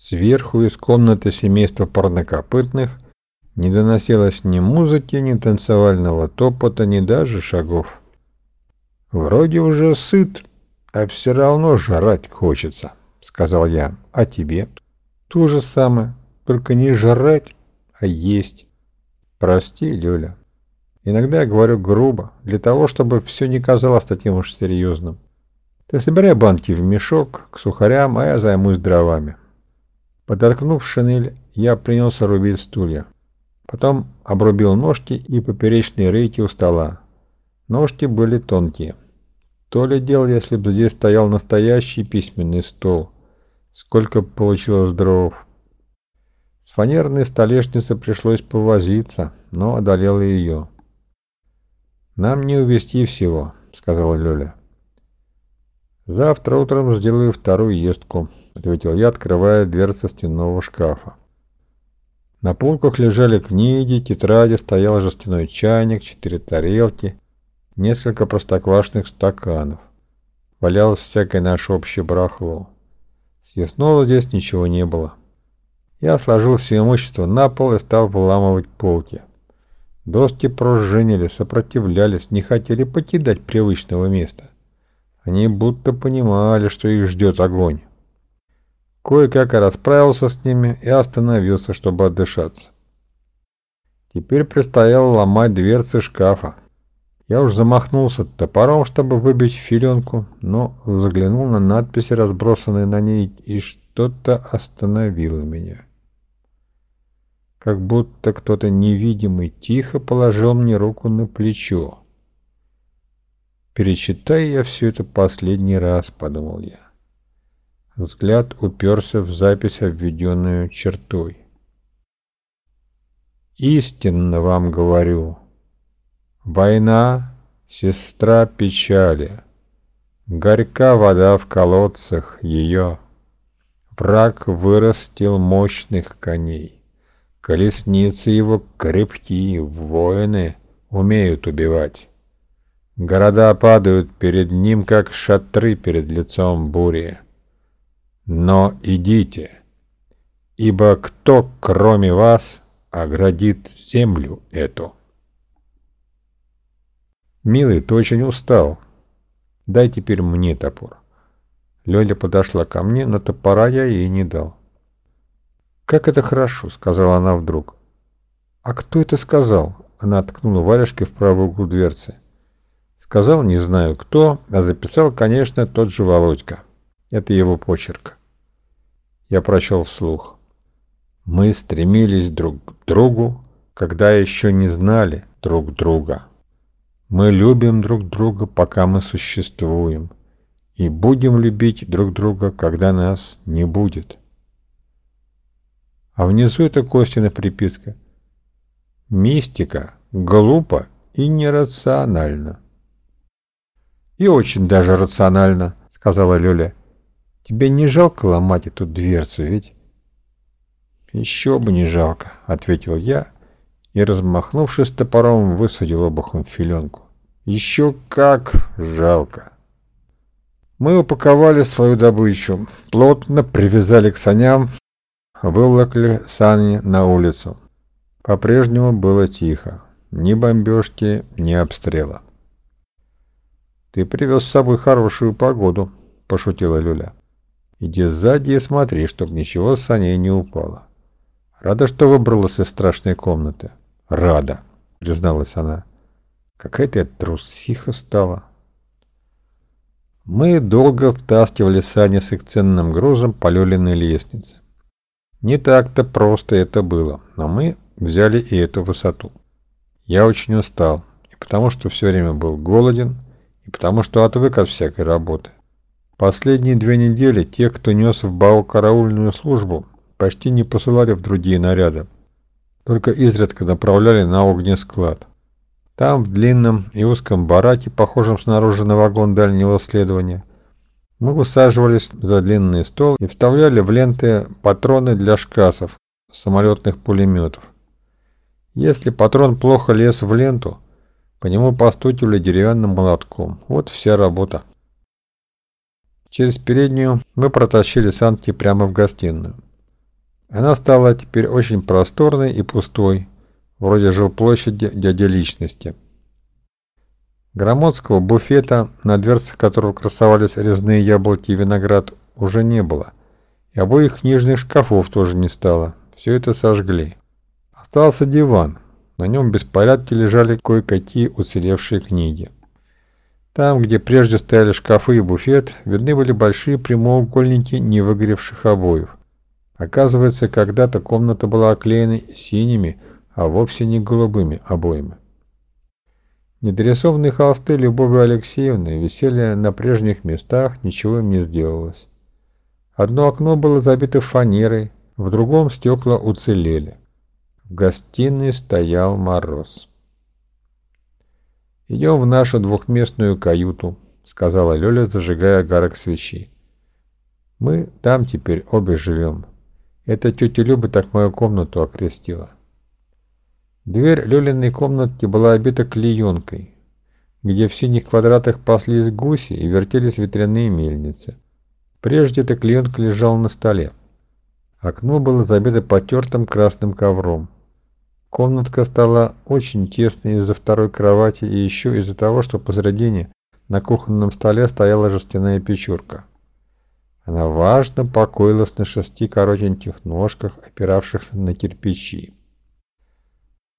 Сверху из комнаты семейства парнокопытных не доносилось ни музыки, ни танцевального топота, ни даже шагов. «Вроде уже сыт, а все равно жрать хочется», — сказал я. «А тебе?» «То же самое, только не жрать, а есть». «Прости, Люля. Иногда я говорю грубо, для того, чтобы все не казалось таким уж серьезным. Ты собирай банки в мешок к сухарям, а я займусь дровами». Подоткнув шинель, я принялся рубить стулья. Потом обрубил ножки и поперечные рейки у стола. Ножки были тонкие. То ли дело, если бы здесь стоял настоящий письменный стол. Сколько получилось дров. С фанерной столешницей пришлось повозиться, но одолел ее. «Нам не увести всего», — сказала Лёля. «Завтра утром сделаю вторую ездку», — ответил я, открывая дверцы стенного шкафа. На полках лежали книги, тетради, стоял жестяной чайник, четыре тарелки, несколько простоквашных стаканов. Валялось всякое наше общее барахло. Съестного здесь ничего не было. Я сложил все имущество на пол и стал выламывать полки. Доски пружинили, сопротивлялись, не хотели покидать привычного места. Они будто понимали, что их ждет огонь. Кое-как я расправился с ними и остановился, чтобы отдышаться. Теперь предстояло ломать дверцы шкафа. Я уж замахнулся топором, чтобы выбить филенку, но взглянул на надписи, разбросанные на ней, и что-то остановило меня. Как будто кто-то невидимый тихо положил мне руку на плечо. «Перечитай я все это последний раз», — подумал я. Взгляд уперся в запись, обведенную чертой. «Истинно вам говорю, Война — сестра печали, Горька вода в колодцах ее. Враг вырастил мощных коней, Колесницы его крепки, воины умеют убивать. Города падают перед ним, как шатры перед лицом бури. Но идите, ибо кто, кроме вас, оградит землю эту? «Милый, ты очень устал. Дай теперь мне топор». Лёля подошла ко мне, но топора я ей не дал. «Как это хорошо», — сказала она вдруг. «А кто это сказал?» Она ткнула варежкой в правый угол дверцы. Сказал, не знаю кто, а записал, конечно, тот же Володька. Это его почерк. Я прочел вслух. Мы стремились друг к другу, когда еще не знали друг друга. Мы любим друг друга, пока мы существуем, и будем любить друг друга, когда нас не будет. А внизу это Костина приписка. Мистика глупо и нерационально. И очень даже рационально, сказала Лёля. Тебе не жалко ломать эту дверцу, ведь? Еще бы не жалко, ответил я и, размахнувшись топором, высадил обухом филенку. Еще как жалко. Мы упаковали свою добычу, плотно привязали к саням, выволокли сани на улицу. По-прежнему было тихо. Ни бомбежки, ни обстрела. «Ты привез с собой хорошую погоду», — пошутила Люля. «Иди сзади и смотри, чтоб ничего с саней не упало. Рада, что выбралась из страшной комнаты?» «Рада», — призналась она. «Какая ты трусиха стала». Мы долго втаскивали сани с их ценным грузом по Лёлиной лестнице. Не так-то просто это было, но мы взяли и эту высоту. Я очень устал, и потому что все время был голоден, и потому что отвык от всякой работы. Последние две недели те, кто нес в БАУ караульную службу, почти не посылали в другие наряды, только изредка направляли на огнесклад. Там, в длинном и узком бараке, похожем снаружи на вагон дальнего следования, мы усаживались за длинный стол и вставляли в ленты патроны для шкасов, самолетных пулеметов. Если патрон плохо лез в ленту, по нему постукивали деревянным молотком. Вот вся работа. Через переднюю мы протащили санки прямо в гостиную. Она стала теперь очень просторной и пустой, вроде жилплощади дяди личности. Громоздкого буфета, на дверцах которого красовались резные яблоки и виноград, уже не было. И обоих книжных шкафов тоже не стало. Все это сожгли. Остался диван. На нем в беспорядке лежали кое-какие уцелевшие книги. Там, где прежде стояли шкафы и буфет, видны были большие прямоугольники невыгоревших обоев. Оказывается, когда-то комната была оклеена синими, а вовсе не голубыми обоями. Недорисованные холсты Любови Алексеевны висели на прежних местах, ничего им не сделалось. Одно окно было забито фанерой, в другом стекла уцелели. В гостиной стоял мороз. «Идем в нашу двухместную каюту», — сказала Лёля, зажигая огарок свечи. «Мы там теперь обе живем. Это тетя Люба так мою комнату окрестила». Дверь Лёлиной комнатки была обита клеенкой, где в синих квадратах паслись гуси и вертелись ветряные мельницы. Прежде эта клеенка лежала на столе. Окно было забито потертым красным ковром. Комнатка стала очень тесной из-за второй кровати и еще из-за того, что посредине на кухонном столе стояла жестяная печурка. Она важно покоилась на шести коротеньких ножках, опиравшихся на кирпичи.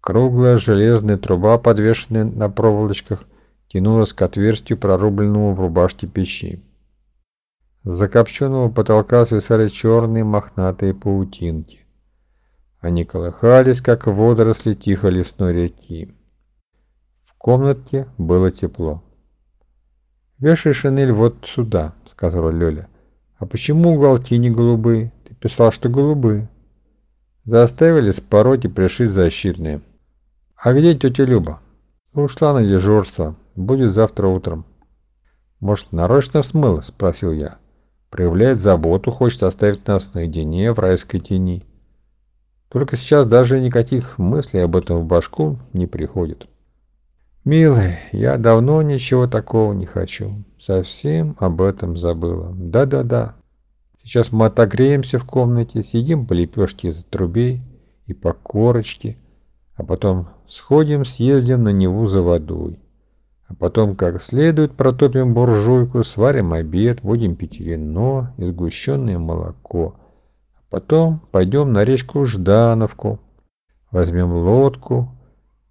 Круглая железная труба, подвешенная на проволочках, тянулась к отверстию, прорубленному в рубашке печи. С закопченного потолка свисали черные мохнатые паутинки. Они колыхались, как водоросли тихо лесной реки. В комнатке было тепло. «Вешай шинель вот сюда», — сказала Лёля. «А почему уголки не голубые? Ты писал, что голубые». Заставили спороть и пришить защитные. «А где тетя Люба?» «Ушла на дежурство. Будет завтра утром». «Может, нарочно смыла?» — спросил я. «Проявляет заботу, хочет оставить нас наедине в райской тени». Только сейчас даже никаких мыслей об этом в башку не приходит. «Милый, я давно ничего такого не хочу. Совсем об этом забыла. Да-да-да. Сейчас мы отогреемся в комнате, съедим по лепешке из трубей и по корочке, а потом сходим, съездим на Неву за водой. А потом как следует протопим буржуйку, сварим обед, будем пить вино и сгущенное молоко». Потом пойдем на речку Ждановку, возьмем лодку,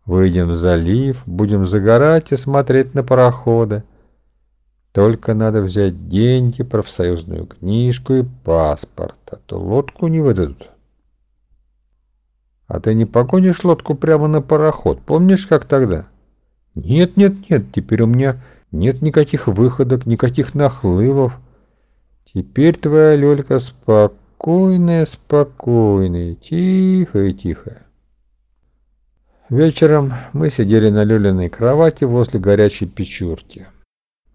выйдем в залив, будем загорать и смотреть на пароходы. Только надо взять деньги, профсоюзную книжку и паспорт, а то лодку не выдадут. А ты не погонишь лодку прямо на пароход, помнишь, как тогда? Нет, нет, нет, теперь у меня нет никаких выходок, никаких нахлывов. Теперь твоя Лёлька спокойна спокойная, спокойная, тихая, тихая. Вечером мы сидели на люлиной кровати возле горячей печурки.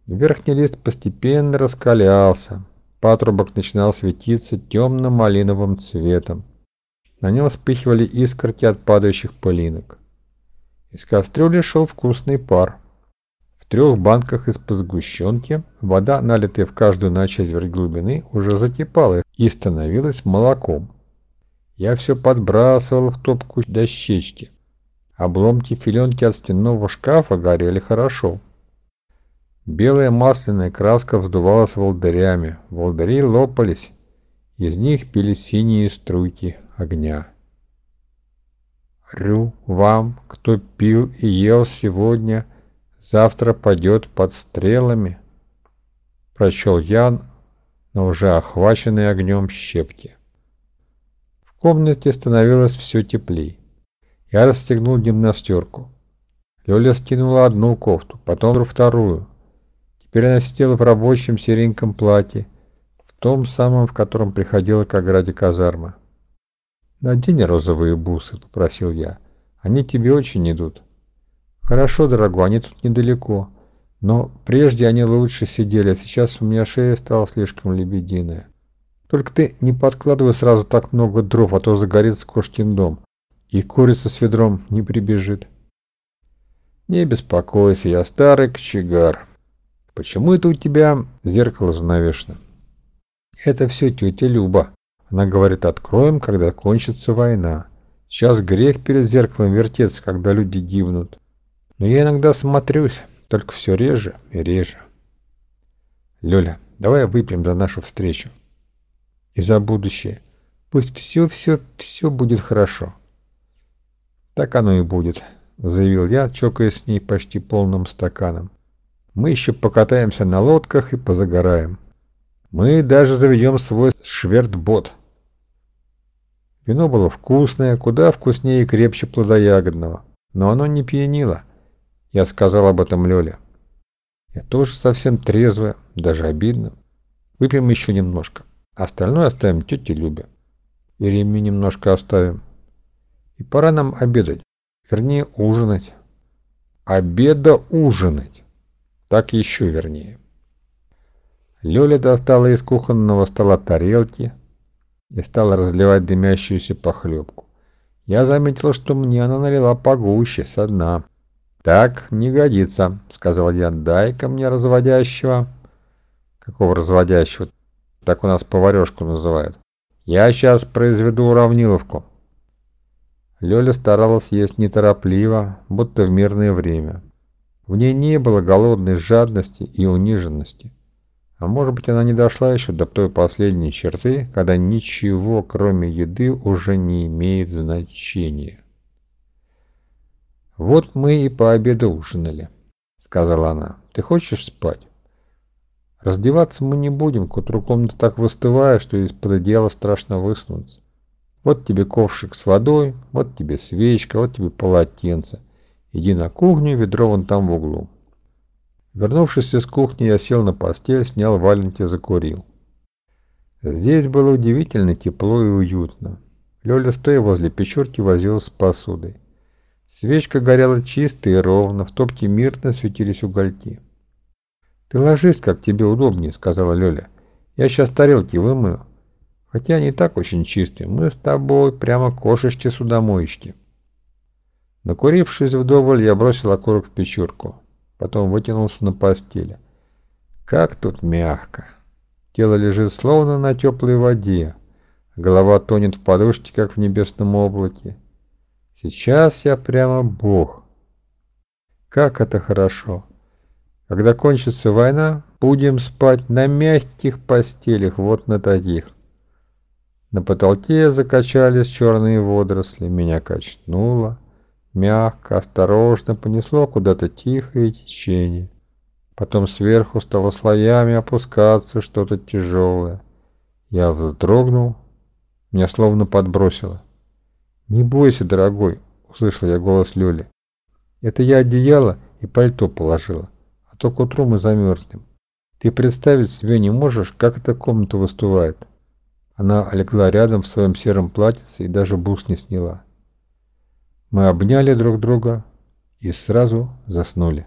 Верхний лист постепенно раскалялся, патрубок начинал светиться темно-малиновым цветом. На нем вспыхивали искорки от падающих пылинок. Из кастрюли шел вкусный пар трех банках из-под сгущенки вода, налитая в каждую на четверть глубины, уже закипала и становилась молоком. Я все подбрасывал в топку дощечки. Обломки филенки от стенного шкафа горели хорошо. Белая масляная краска вздувалась волдырями. Волдыри лопались. Из них пили синие струйки огня. Рю вам, кто пил и ел сегодня – завтра падет под стрелами, прочел Ян, но уже охваченный огнем щепки. В комнате становилось все теплей. Я расстегнул гимнастерку. Лёля стянула одну кофту, потом вторую. Теперь она сидела в рабочем сереньком платье, в том самом, в котором приходила к ограде казарма. «Надень розовые бусы», — попросил я. «Они тебе очень идут». «Хорошо, дорогой, они тут недалеко. Но прежде они лучше сидели, а сейчас у меня шея стала слишком лебединая. Только ты не подкладывай сразу так много дров, а то загорится кошкин дом, и курица с ведром не прибежит». «Не беспокойся, я старый кочегар. Почему это у тебя зеркало занавешено?» «Это все тетя Люба. Она говорит, откроем, когда кончится война. Сейчас грех перед зеркалом вертеться, когда люди гибнут. Но я иногда смотрюсь, только все реже и реже. Лёля, давай выпьем за нашу встречу. И за будущее. Пусть все-все-все будет хорошо. Так оно и будет, заявил я, чокаясь с ней почти полным стаканом. Мы еще покатаемся на лодках и позагораем. Мы даже заведем свой швертбот. Вино было вкусное, куда вкуснее и крепче плодоягодного. Но оно не пьянило. Я сказал об этом Лёле. Я тоже совсем трезвая, даже обидно. Выпьем еще немножко. Остальное оставим тете Любе. И немножко оставим. И пора нам обедать. Вернее, ужинать. Обеда ужинать. Так еще вернее. Лёля достала из кухонного стола тарелки и стала разливать дымящуюся похлебку. Я заметил, что мне она налила погуще, со дна. «Так не годится», — сказал я. «Дай-ка мне разводящего». «Какого разводящего?» Так у нас поварешку называют. «Я сейчас произведу уравниловку». Лёля старалась есть неторопливо, будто в мирное время. В ней не было голодной жадности и униженности. А может быть, она не дошла еще до той последней черты, когда ничего, кроме еды, уже не имеет значения. «Вот мы и по обеду ужинали», — сказала она. «Ты хочешь спать?» «Раздеваться мы не будем, к утру комната так выстывает, что из-под одеяла страшно выснуться. Вот тебе ковшик с водой, вот тебе свечка, вот тебе полотенце. Иди на кухню, ведро вон там в углу». Вернувшись из кухни, я сел на постель, снял валенки закурил. Здесь было удивительно тепло и уютно. Лёля, стоя возле печурки, возилась с посудой. Свечка горела чисто и ровно, в топке мирно светились угольки. «Ты ложись, как тебе удобнее», — сказала Лёля. «Я сейчас тарелки вымою. Хотя они так очень чистые. Мы с тобой прямо кошечки-судомоечки». Накурившись вдоволь, я бросил окурок в печурку. Потом вытянулся на постели. Как тут мягко. Тело лежит словно на теплой воде. Голова тонет в подушке, как в небесном облаке. Сейчас я прямо бог. Как это хорошо. Когда кончится война, будем спать на мягких постелях, вот на таких. На потолке закачались черные водоросли, меня качнуло. Мягко, осторожно понесло куда-то тихое течение. Потом сверху стало слоями опускаться что-то тяжелое. Я вздрогнул, меня словно подбросило. «Не бойся, дорогой», — услышал я голос Лёли. «Это я одеяло и пальто положила, а то к утру мы замерзнем. Ты представить себе не можешь, как эта комната выступает». Она легла рядом в своем сером платьице и даже бус не сняла. Мы обняли друг друга и сразу заснули.